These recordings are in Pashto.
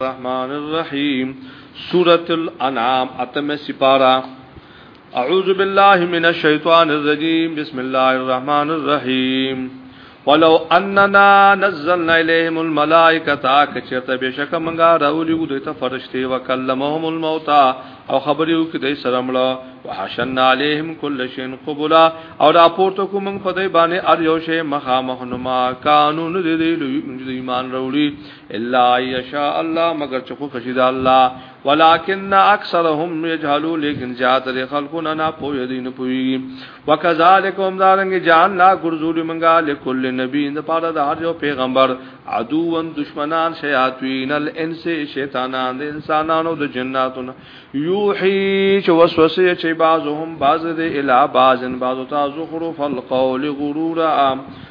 الرحمن الرحیم سورۃ الانعام اتم سپارہ اعوذ باللہ من الشیطان الرجیم بسم اللہ الرحمن الرحیم ولو اننا نزلنا الیہم الملائکۃ کچرته بشک منغا راولی ودی ته فرشتي وکلمهم الموتى او خبريو کې دای سره مړه وحشنا علیہم کل شیء قبلا او راپورته کوم په دای باندې ار یو شی مخامخ نما کانو نه دی ایمان راوړي الا یشاء الله مگر چې خو خشید الله ولکن اکثرهم یجهلوا لیکن زیات لري خلقونه نه پوهې دي نه پوهي وکذالک هم دارنګ جان لا ګرځول منګه لكل نبی د پاره د هر یو پیغمبر عدوون دشمنان شیاطین الانس شیطانان د انسانانو د جناتو یوحی چې وسوسه چې بعضهم بعض د اله بعضن بعض تا زخرف القول غرورا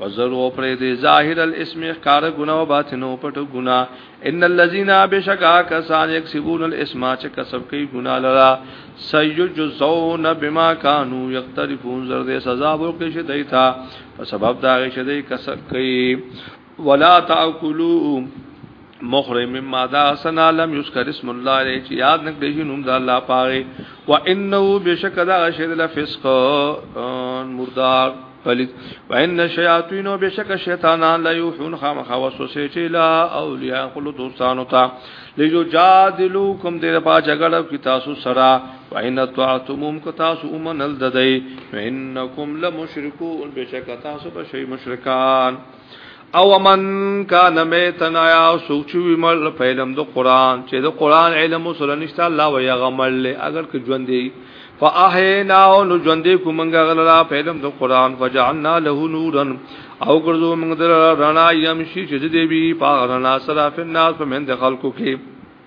وزرو پر دې ظاهر الاسم کار ګنا او باطن او پټ ګنا ان الذين بشکا کسان یکسبون الاسم چې کسب کوي ګنا لرا سيجزون بما كانوا يقترفون زر دې سزا ورکړي شي دایتا په سبب دا غي شي دې کسب کوي ولا تاكلوا مخرج مما دا سنا لم یذکر اسم الله علیه چې یاد نک دی نوم د الله پاره و انه بشک دا شهد لفسق مردار پلیت و ان شیاطین و بشک شیطانان لا یوحون خامخ وسوسه چې لا اولیاء خپل دوستانو ته لجو جادلوکم دې په جګړه کې تاسو سره و ان طاعتمم کو تاسو ومنل ددی و انکم لمشرکون بشک تاسو به شی مشرکان او من کان میتن آیا سوک چوی مل په علم د قران چې د قران علم سره نشته الله و یغمل له اگر که ژوند دی فاحینا نو ژوند کو منګه غلا په علم د قران فجعلنا له نورا او ګرځو موږ در رڼا يم شي چې دې وی په رڼا سره فناس په من د خلکو کې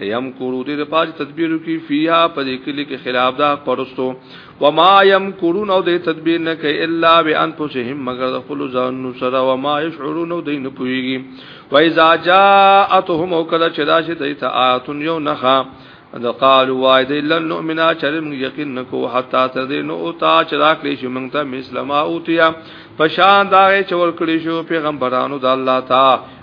یم کورو دې د پاج تدبیرو کې فیا په دې کلی کې خلاف دا قرستو و ما یم کورون او دې تدبیر نه کوي الا بانفسهم مگر د خپل ځان سره و ما یشعرون او دې نه پويږي و اذا جاءتهم او کله چې دا شي دې ته آتون یو نخا د قالو وای دې لن نؤمنا چرم یقین نکو حتا تر دې نو او تا چې راکلی شي مونږ ته مسلمه اوتیا پشان دا چې ور کړی شو پیغمبرانو د الله تعالی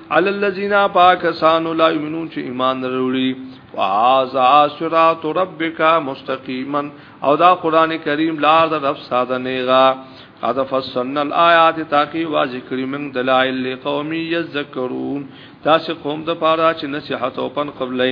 علی الذین پاکسانو لا یمنون چې ایمان وروړي وهذا صراط ربک مستقیما او دا قران کریم لار د رب ساده نیغا قد فصلنا الآیات تاکي واضح کړی موږ دلایل لقوم یذکرون تاسو قوم د پاره چې نصيحت او پن قبلې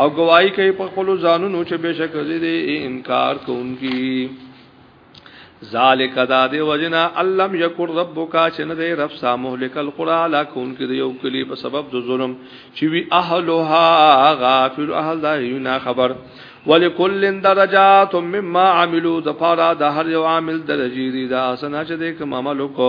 او گواہی کوي په خپل ځانونو چې بشک دې انکار کوونکی ذالک دا دی وجنا علم یکر ربک چې نه دی رب سا مهلک القرى لا کون کې یو کلی په سبب د ظلم چې وی اهلها غافل اهل دا نه خبر ولکل درجات مما عملوا د پاره د هر یو عامل درجی دی دا سنا چې د کوم عمل کو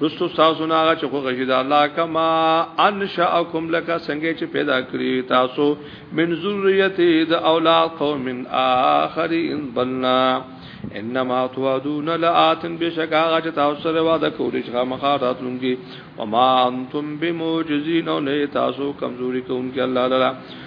رستو تاسو نه هغه چې خو غشي د الله کما انشاءکم لك څنګه چې پیدا کړی تاسو من ذریته د اولاد قوم اخرین بلنا انما توعدون لآت بشک هغه چې تاسو سره وعده کولی چې خامخا راتلونکي وما انتم بموجزین او نه تاسو کمزوري کوونکي الله تعالی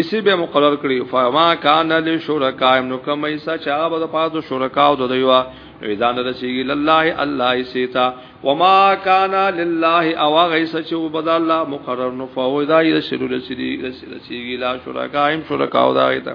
اسی به مقرر کړی فما کان للشرکاء نو کوم ایسا چې هغه به د پاره د شرکاء د دیوا نو اذا نه رسیږي لله الله ایسیتا وما کان لله او هغه ایسا چې وبد الله مقرر نو فهو اذا رسول رسیږي لا شرکاء هم شرکاء دا ایتا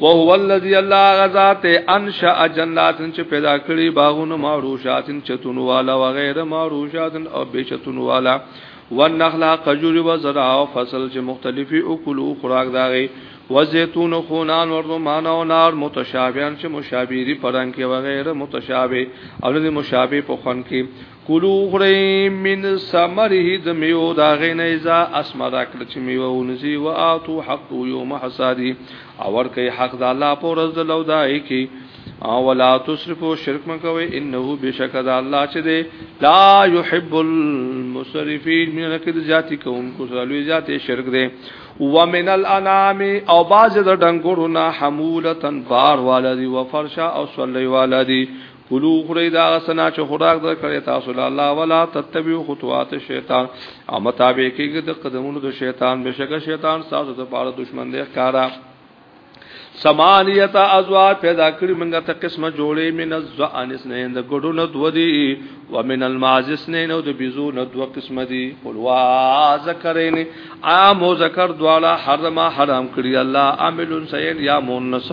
وهو الذي الله غزات انشا جنات چې پیدا کړی باغونو معروشات چتون والا و غیر معروشات او بشتون والا والنخل قجور و زرع او فصل چې مختلفي او کلو خوراک داغي و زيتون او خونان او رمان او نار متشابهان چې مشابهي پران کې و غیر متشابه او نه مشابه په خون کې کلو خری من سمره د میو دا غینه ازا اسما دا کړ چې میو ونسی و اتو حق یوم حسادی اور کوي حق د الله پر ورځ د لودای کی او ولا تسرفو شرک مکوي انه بشک د الله چې دی لا يحب المسرفين من کده ذاتی کوونکو سره لوی ذاتی شرک دی ومن الانام او باز د ډنګورو نه حمولتن بار والدی وفرشا او صلی والدی کلو خوري دا سنا چې خوراک در کړی تاسو له الله ولا تتبعوا خطوات الشیطان او مطابق کېږي د قدمونو د شیطان بشک شیطان تاسو ته پاره دشمن دی ښکارا سمانیتا ازواج پیدا کړی منګه ته قسمه جوړې من الزعن اسنین د ګډو نه دو دی و من الماز اسنین او د بيزو نه دو قسمه دی قل وا ذکرین عام او ذکر دوالا حرم حرام کړی الله عامل سین یا مونث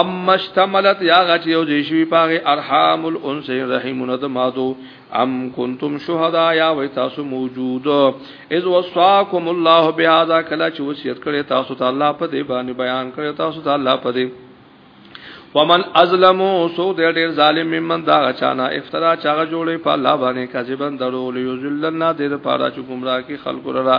اما اشتملت یا غټ یو دی شوی پاغه ارحام الانسین رحمنا د مادو ام کنتم شهدا یا و تاسو موجود اذ وصاکم الله بهذا کلا چې وصیت کړي تاسو ته الله په دې باندې بیان کړي تاسو ته الله په دې ومن ازلمو سو دې ډېر ظالم ممن دا غچانا افترا چاغه جوړې په الله باندې کذبن درو لیذلنا دې لپاره چې گمراه کی خلق را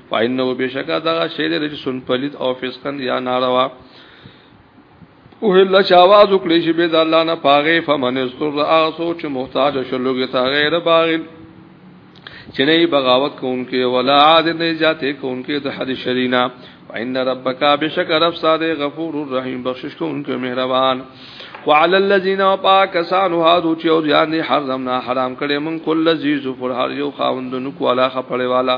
فإنه بشکا دغه شی د رجسون پلید او فسقن یا ناروا او هله چې आवाज وکړي چې به د الله نه پاغه فمن استر اغسو چې محتاج شلوګي تا غیر باغ چې نه بغاوت کوونکې ولا عاد نه جاته کوونکې د حد شرینا وان ربک بشک رب صاد غفور الرحیم بخشش کوونکې مهربان وعلى الذين وباكسان هادو چې او ځان حرمنا حرام کړي من کل ذی ظفر هر یو خاوند نو کولا خپړې والا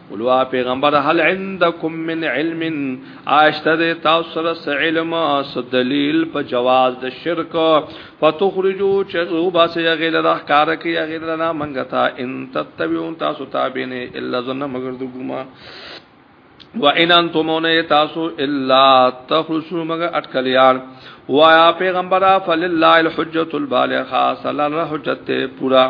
ولوا پیغمبر هل عندکم من علم اشتد تاسو سره علم اس دلیل په جواز د شرک فتخرجو چغو باس یا غیر راه کار کی یا غیر نه منګتا ان تتبعون تاسو تابعین الا ظن مگر د ګما و ان انتم نه تاسو الا تخرجو مگر اٹکلیان وایا پیغمبر فللہ الحجۃ البالغہ صلی الله حجت پورا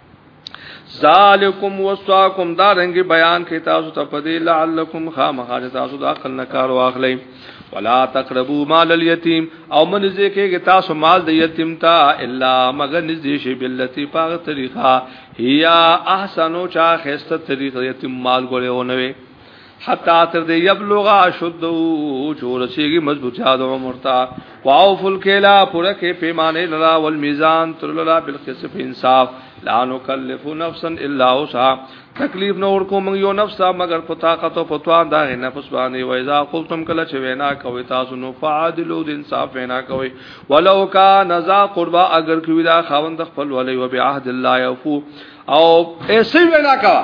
ذالکم وصاکم دا رنگ بیان کې تاسو ته پدې لعلکم خامخا تاسو د عقل نه کار واخلئ ولا تقربوا مال اليتيم او من ذکر تاسو مال د یتیم تا الا مگر نزدې شي بلتی پاغه طریقه هيا احسنو چا خسته طریقه یتیم مال ګورونه وي حتا تر دې یبلغ اشد چور سیږي مضبوطیا د عمر تا واو فل کلا پر کې پیمانه لرا ول میزان تر لرا بالقسم انصاف لا نکلف نفسا الا وسعها تکلیف نور کوم یو نفس مگر په طاقت او په توان دا نفس باندې و اذا قلتم کله چې وینا کوي تاسو نو فعادلو د انصاف وینا کوي ولو کا نزا قربا اگر کوي دا خاوند خپل ولي وبعهد الله يفو او ایسي وینا کوي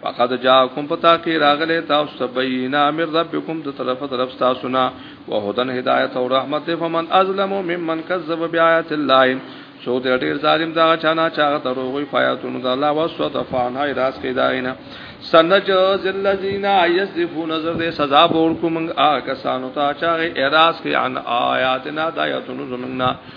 فقد جاءکم پتا کې راغله تاسو ته بینه امر ربکم د طرف طرف تاسو نه وهدن هدایت او رحمت فمن ازلم ممن کذب بیاات الله سو د ډیر ظالم دا چانا چا دروغي فیاتون د الله واسو ته فان هاي راس کې داینه سنج ذلذین یذفون نظر دې سزا بور کوم آ کسانو ته چا اعتراض کې ان آیاتنا دایتون زمنا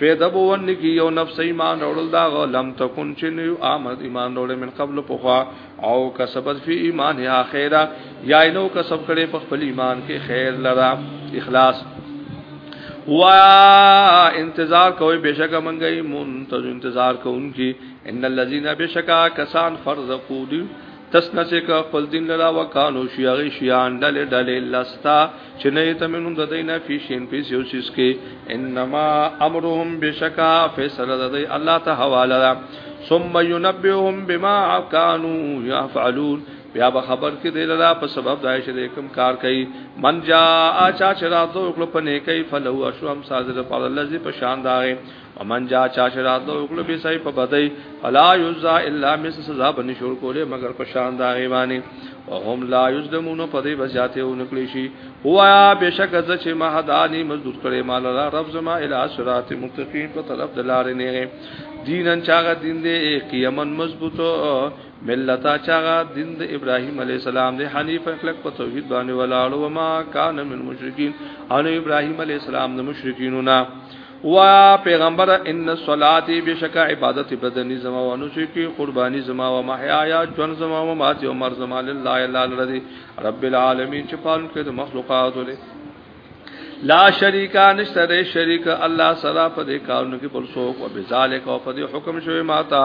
فیده بوون لکی یو نفس ایمان اولل دا غو لم تکن چن یو آمد ایمان اولل من قبل پخوا او کسبت فی ایمان یا خیره یا اینو کسب کړي په خپل ایمان کې خیر لرا اخلاص وایا انتظار کوي بشکه منګي منتظر انتظار کوونکی ان الذين بشکا کسان فرزقو دي تسنا چې کا خپل دین لرا وکانو شي هغه شیان ډلې ډلې لستا چې نه ته منوم د دینه فیشین پیس یو سیس کې انما امرهم بشکا فیصله د الله ته حواله ده ثم ينبئهم بما كانوا يفعلون بیا به خبر کې دی لرا په سبب دای چې کوم کار کوي من جا اچا چې راتو خپل په نیکي فلو اشوم ساز د پاره لذي په شان داغه ومن جا چا شرات لو وکړو به سای په بدای فلا یزا الا مس سزا بن شور کوله مگر په شان دا غیبانی وهم لا یظلمون په دې بزیاته او نکلی شي هوا بشک ز چې ما هدانی مزدور کړي مال را رب زما الی صراط متقین په طرف د لارې نه دینن چاغه دین دې قیامن مضبوطو ملتا چاغه دین د ابراهیم علی السلام دې حنیف خلق په توحید باندې ولاړو ما کان من مشرکین ان ابراهیم علی السلام د مشرکینو نه وا پیغمبر ان صلاتی بشک عبادت بدنی زما و نسکی قربانی زما و محیایا جون زما و مات عمر زما لله الا الذی رب العالمین چې پالن کې د مخلوقات له لا شریکا نشتره شریک الله سره په دې کارونو کې بل څوک او بذالک او په دې حکم شوی ماتا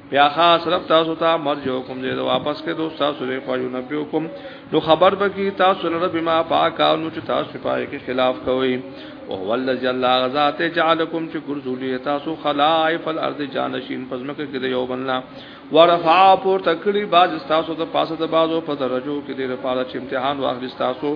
بیا خاص رب تاسو ته مرجو کوم دې واپس کې دوست تاسو لري خو نبی حکم نو خبر به کی تاسو لره بما پاک او چې تاسو پای کې خلاف کوي او هو الذی الله غزاد جعلکم چې ګرځولې تاسو خلائف الارض جانشین پزمکه کې یو بنلا ورفع پور تکړی باز تاسو ته پاسه د بازو په درجو کې دې لپاره چې امتحان واخلي تاسو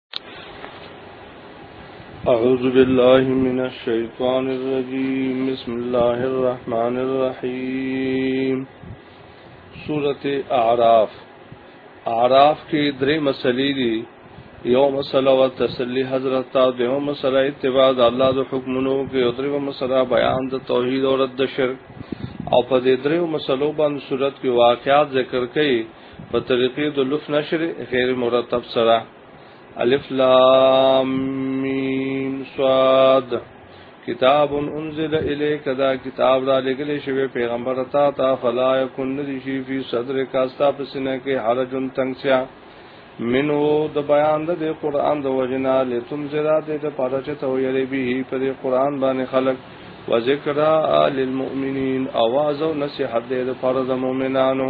أعوذ بالله من الشيطان الرجيم بسم الله الرحمن الرحيم سورة أعراف أعراف کې درې مسلې دي یو مسله او تسلی حضرت تا دیو مسله اتباع د الله د حکمونو کې او دریو مسله بیان د توحید او رد شرک او په دې دریو مسلو باندې صورت کې واقعات ذکر کړي په طریقې د لف نشر غیر مرتب سره الف لام میم صاد کتاب انزل الیک دا کتاب را لګلې شوی پیغمبر تا تا فلا یکن ندی شی فی صدر کا ستا پسنه کې حرجن تنگسیا منو د بیان د قران د وجنا لتم زرا د پاره چې تو یری به په قران باندې خلق و ذکر للمؤمنین اواز او نصیحت د پاره د مؤمنانو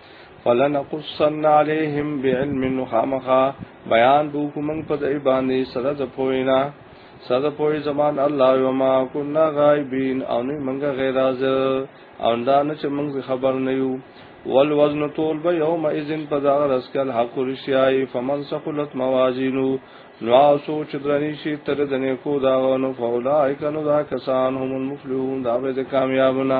فلنقصن عليهم بعلم خامخا بیان بو کوم په دای باندې سره د پوینا سره د پوی زمان الله و ما كنا غایبین او نه منګه غیر حاضر او دا نه چې موږ خبر نه یو والوزن طول به یوم اذن په دا رس کل حق رشیای فمن سقلت موازینو نو اوسو چې درنی شي تر دنه کو دا نو فولای کنو دا کسان هم المفلحون دا به کامیابونه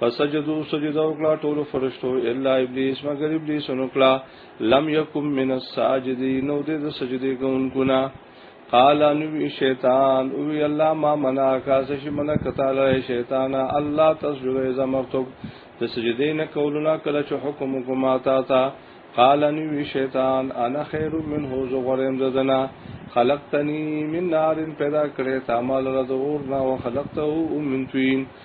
فسجدو سجده وکړه ټول فرشتو الا ابلیس مگر ابلیس نکړه لم یکم من الساجدین نو د سجدی کوونکو نه قال نبی شیطان او الله ما منا کا سش منا کتاله شیطان الله تسجد اذا مرتب د سجدی نه کولنا کله چې حکم کوم تا تا قال نبی شیطان انا خیر منه زو غریم ددنا خلقتنی من نار پیدا کړی تا مال رد اور نا وخلقته من طین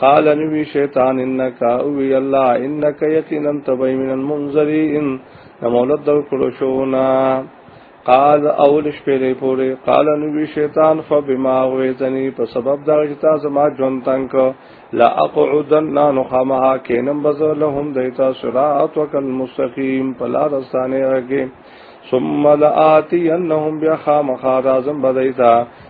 قال نبی شیطان انک او وی الله انک یقینا تبی من المنذرین مولد دو کړو شو نا قال اول شپې لري پورې قال نبی شیطان فبما غویتنی په سبب دا چې تاسو ما ژوند تنگ لا اقعدن نانو خامها کینم بزر لهم دیتا صراط وکل مستقیم پلا رسانه رګه ثم لآتینهم بیا خامخا رازم بدایتا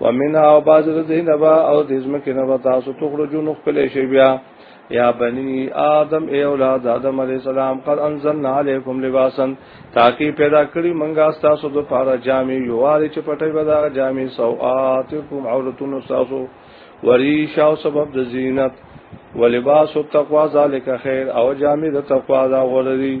ومنها او باز د دینبا او د ځمکې نه تاسو تخرجون خپل شی بیا یا بنی آدم ای اولاد آدم علی السلام قد انزلنا علیکم لباسا تاکي پیدا کړی منګه تاسو د پاره جامې یو واري چې پټي بدا جامې سوآتکم عورتون تاسو وریشا او سبب د زینت ولباس التقوا ذالک خیر او جامې د تقوا دا غوړی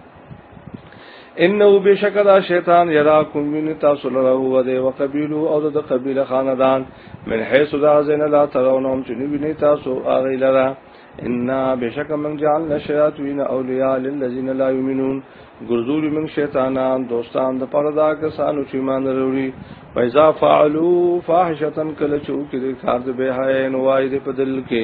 انه بشکدا شیطان یراکم من تاسو لره هو دی وقبیلو او د قبیله خاندان من حيث دا زین لا ترونهم چې نیوی تاسو اغه لره ان بشک من جعلنا شیاطین اولیاء للذین لا یؤمنون ګرځول من شیطانان دوستان د پردا کسانو چې مان وروړي پیسا فعلوا فاحشه کله چې وکړي کار د به حیا نو وای د بدل کې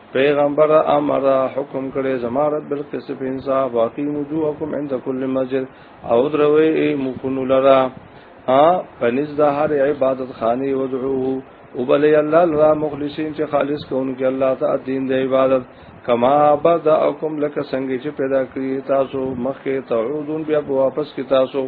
پیغمبر امر حکم کړي زما رب بالقسط په انصاف باقی وجوهکم عند كل مسجد او دروي مخون لرا ها پنځ د هر عبادت خانه ودعوه وبلی الله لرا مخلصین چې خالص کوونکی الله ته دین د عبادت کما بداکم لک څنګه چې پیدا کړی تاسو مخکې تعودون بیا واپس کی تاسو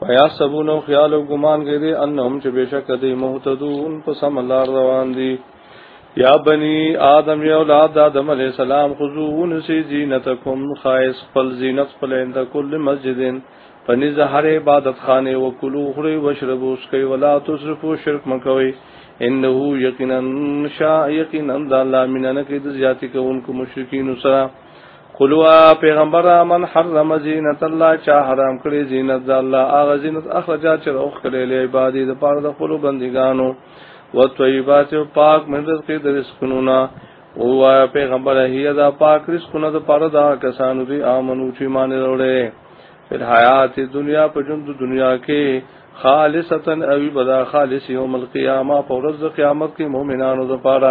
ويحسبون او خیال او ګمان کوي دي انهم چې بشک دي مهتدون په سم لار روان دي یا بنی آدم یا اولاد آدم علیہ السلام خذون سی زینتکم خائص خپل زینت خپل عند کل مسجدن پنیز هر عبادت خانه و کلو خری و شربو سکی ولا تصرفو شرک مکوي انه یقینا شا یقینا ذا الله مننه کې د زیاتی کوونکو مشرکین سره قلوا پیغمبر من حرم زینت الله چا حرام کړی زینت د الله هغه زینت اخرجا چې روخ کړی له عبادت د پاره د خپل بندګانو و طیبات او پاک من رزق د رزقونو نه او وایا پیغمبر هي دا پاک رزقونه د پاره دا کسانو دی امنو چې مان وروړي پر حیات دنیا په ژوند دنیا کې خالصتا اوی بدا خالص یوم القیامه پر ورځ قیامت کې مؤمنانو لپاره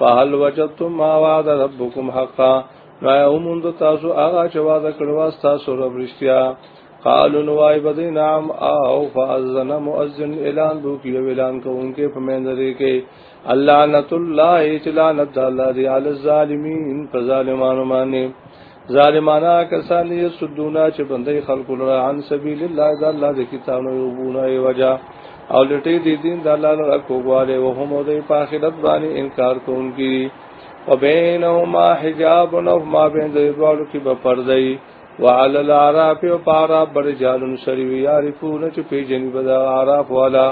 فهل وجدتم ما وعد ربكم حقا ما اومند تاسو هغه چې وعده کړو تاسو رب رښتیا قالو نوای بدی نام او فازن مؤذن اعلان بو کی اعلان کوونکې په مندري کې اللعنت الله اجلانت الله دی علی الظالمین فظالمانو باندې ظالمانا کسان یې سدونا چې بندي خلق لرا عن سبیل الله دا الله د کتابونو یو بونه ای وجا او لټې دې دین د الله لپاره کوواله او هم د په آخرت باندې انکار کوونکی وبینهما حجاب او ما بین د دوالو کې به پردای وعلى العراف او پارا بر جالن سری وی عارفون چې پیجن بدا عراف والا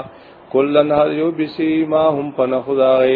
کلن هر یو بسی ما هم پنه خدای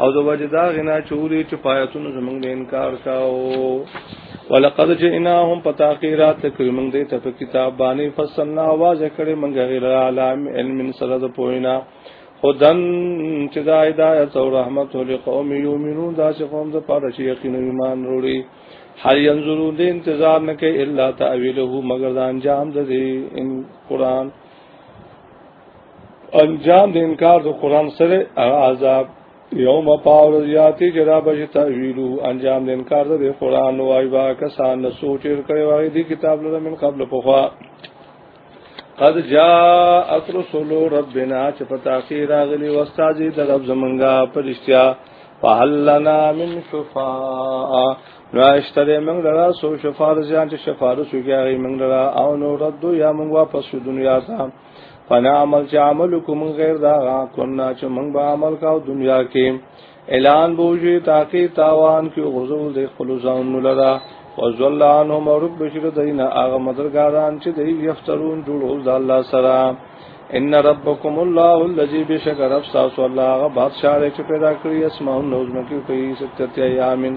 او د وجه دا غنا چوری چې پایتونو زمونږ به انکار کاو ولقد جئناهم پتاقیرات تکری مونږ دې ته کتاب باندې فصلنا आवाज کړي مونږ غیر عالم علم سره د پوینا خدن چې دا هدایت او رحمت له قوم یومنون دا چې قوم د پاره چې یقین ایمان وروړي هر ينظرون دې انتظار نه کوي الا تعویله مگر د انجام د دې قرآن انجام د انکار د قران سره عذاب یوم پاور یاتی جرا بش تعویلو انجام د انکار د قران او ایبا کسان نه سوچ کړي وای دی کتاب لره من قبل پوخا قد جاء رسول ربنا چې په تاخير راغلي واستاد د رب زمونږه پرشتیا فهل لنا من شفاعه نو اشتره موږ لرا سو شفاعت ځان چې شفاعت وکړي موږ لرا او نو رد یا موږ واپس دنیا ته فنا عمل چې عمل کوم غیر دا کنا چې موږ به عمل کاو دنیا کې اعلان بوجي تاکي تاوان کې غرزو د خپل ځان لرا وزل عنهم رب بشر دین هغه مدرګاران چې دی یفترون جوړو د الله سره ان ربکم الله الذی بشکر افساس الله غ بادشاہ چې پیدا کړی اسماء نوزم کې کوي ستتیا یامن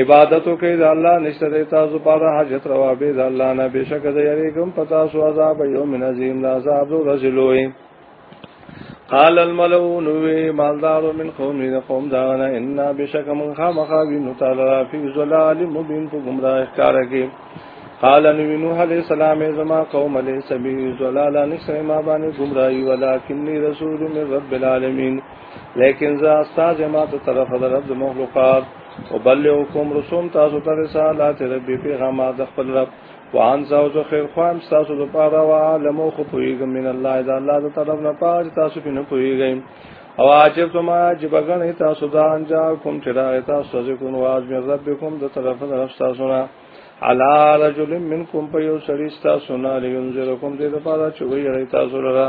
عبادت کوي د الله نشته د تاسو په اړه حاجت روا به د الله نه بشک د یریګم پتا سو عذاب یوم عظیم د عذاب رسلوي قال الملو نوې مالدار من قوم نه قوم دا نه ان بشک من خامخا وینو تعالی فی ظلال مبین په گمراه کار کې قال نبی نوح علیہ السلام زما قوم علیہ سبیل زلالا نسر ما بانی گمرائی ولیکنی رسول من رب العالمین لیکن زه استاد ما ته طرف د رب مخلوقات او بلغکم رسوم تاسو ته رسالات ربي پیغامات د خپل رب وان زو زو خیر خوام تاسو د پاره او عالم خو پویګم من الله اذا الله د طرف نه پاج تاسو په نه پویګم او عجب تما عجب غنه تاسو دا انجا کوم چې دا تاسو ذکر واز من ربکم د طرف نه رب تاسو نه علا رجل منکم په یو سړی تاسو نه لینځرکم دې د پاره چې وی تاسو لرا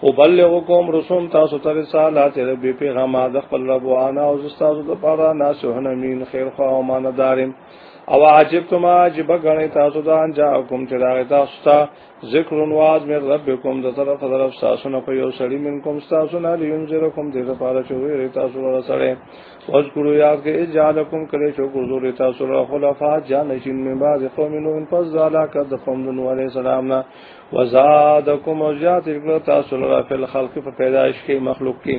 او بلغو کوم رسوم تاسو ته رسالات رب پیغام د خپل رب وانا او استاد د پاره ناسهن امین خیر خو او ماندارم او عجب تم عجب غنی تاسو دا انجا کوم چې راغی تاسو ته ذکر واز مې ربکم د طرف طرف تاسو نه په یو سړی من کوم تاسو نه لینځره کوم دې لپاره چې وی تاسو ور سره اوس ګورو یاد کې اجالکم کړي چې ګورو تاسو را خلفا جان شین مې باز قوم نو پس زالا کړ د قوم نو علی السلام نه وزادکم او زیات کړو تاسو لرا فی الخلق په پیدائش کې مخلوق کې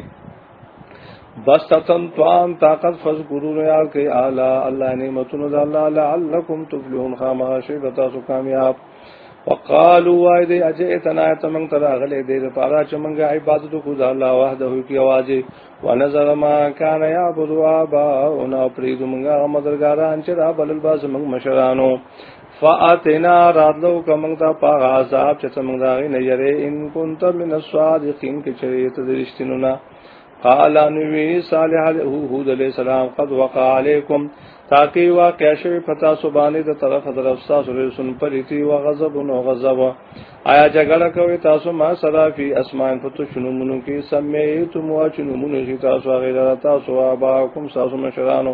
بس تن توان طاقت فذکرون یاد کوي اعلی الله نعمتونو د الله لعلکم تفلحون خامہ شی بتا سو کامیاب وقالوا وای دی اجئتنا تمن تر اغله دی لپاره چې موږ عبادت کو د الله وحده کی आवाज ونظر ما کان یعبد ابا او نا پرید موږ مدرګاران چې را بلل باز موږ مشرانو فاتنا راتلو کومنګ دا پاغه عذاب چې څنګه دا غي نه یری ان كنت من الصادقین کې چې ته د رښتینو نه قال نبی صالح علیه هود علیہ السلام قد وقع علیکم تاکي واقع شوی پتا سبانه د طرف طرف تاسو رسون پریتی او غضب او غضب آیا جګړه کوي تاسو ما سره فی اسمان پتو شنو مونږ کې سمې ته مو چې مونږ تاسو غیر تاسو ابا کوم تاسو مشرانو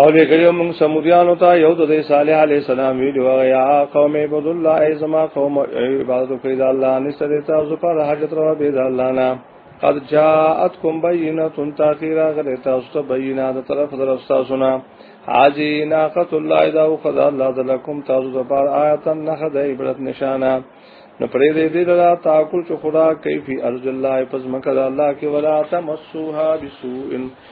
او لګریو موږ سمودیانو ته یو د صالح علی السلام ویډیو یا قوم عبد الله ای زما قوم عبادت کوي د الله نشته د تاسو پر حاجت روا به د الله نه قد جاءتكم بینه تاخیرا غلی تاسو ته بینه د طرف در تاسو نه حاجی ناقت الله دا او خدا الله دلکم تاسو د پر آیت نه خدای عبرت نشانه نو پرې دې دې لرا تاکل چې خدا کیفی ارجل الله پس مکه الله کې ولا تمسوها بسوء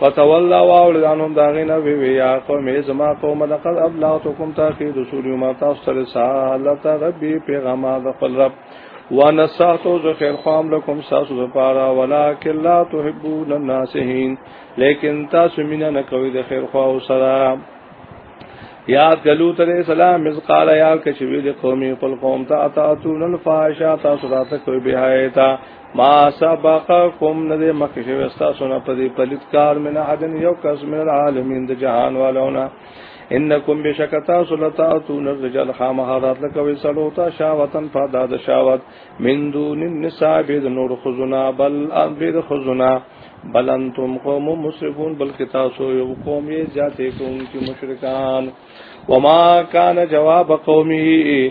فتولى واولد عنهم داغین وی وی یا قوم زما قوم لقد ابلغتكم تاخير رسول ما تاسو ته رسالت ربي پیغام د خپل رب ونساتو ز خیر خام لكم ساسو ز پارا ولکن لا تحبون الناسین لیکن تاسو مینا نه کوي د خیر خوا او سلام یاد کلو تر سلام مز قال یا کچوی د قومي خپل قوم ته اتاتون الفاحشه تاسو راته کوي بهایتا ما سبقکم نه دې مخکې شوی تاسو نه په دې پلیت کار من عدن یو کس من العالمین د جهان والونه انکم بشکتا سلطا تون الرجال خامحرات لکوي سلوتا شاوتن فداد شاوت من دون النساء بيد نور خزنا بل ان بيد خزنا بل انتم قوم مسرفون بلکې تاسو یو قوم یې ذاتې کوم چې مشرکان وما کان جواب قومه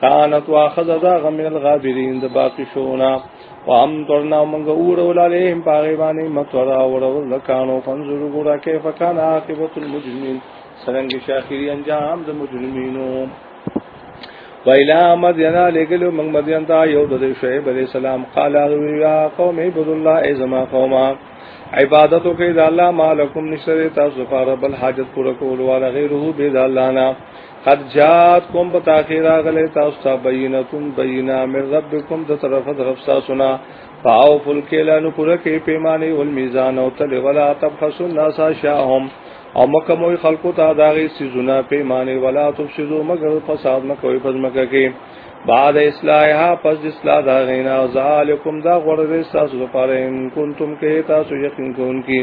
کانت واخذ ذا من الغابرین د باقی شونا وام ترنا منګه اور ولالهم پاغي باندې متورا اور ولکانو فنزور ګورا کیف کان عاقبت المجرمین سرنګ شاخری انجام د مجرمینو ویلا مدینا لګلو موږ مدین ته یو د شعیب علی السلام قال یا قوم عبد الله ازما قوما عبادت کوي د الله مالکم نشته تاسو لپاره بل حاجت پوره کول ولا غیره به د الله نه قد جات کوم په تاخیر راغلی تاسو ته بینتون بینا من ربکم د طرف د رب تاسو نه پاو فل کلا نو پوره کې پیمانه او میزان او تل ولا تبخسوا الناس شاهم او مکه موي خلقو ته داغي سيزونه پیمانه ولا تفسدوا مگر فساد مکوي فزمکه کې بعد اصلاحها پس اصلاح دا غینا ذالکم دا غرض تاسو لپاره ان کنتم کې تاسو یقین کوونکی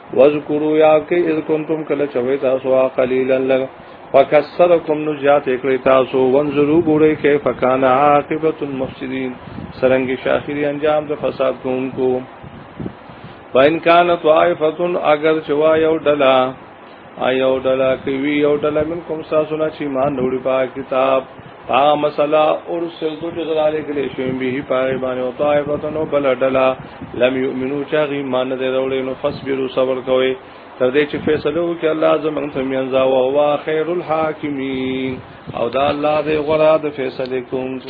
وذکروا یا کی اذ کنتم کله چوي تاسو قلیلا لغ فکسرکم نو زیات کړی تاسو وانظروا ګورئ کیف کان عاقبت المفسدين سرنګ شاخری انجام د فساد کوونکو وان کان طائفه اگر چوا یو ډلا ایو ډلا کوي یو ډلا منکم تاسو نه چې مان نوړي په کتاب هغه مسله اور سلطو چې زلاله کلی شوم به پاره باندې او طائفتنو بل ډلا لم یؤمنو چا غي مان نه وروړي نو فصبروا صبر کوي تر دې چې فیصله وکړي الله زمون ته میانځا او هو خیر الحاکمین او دا الله دې غره د فیصله کوونکو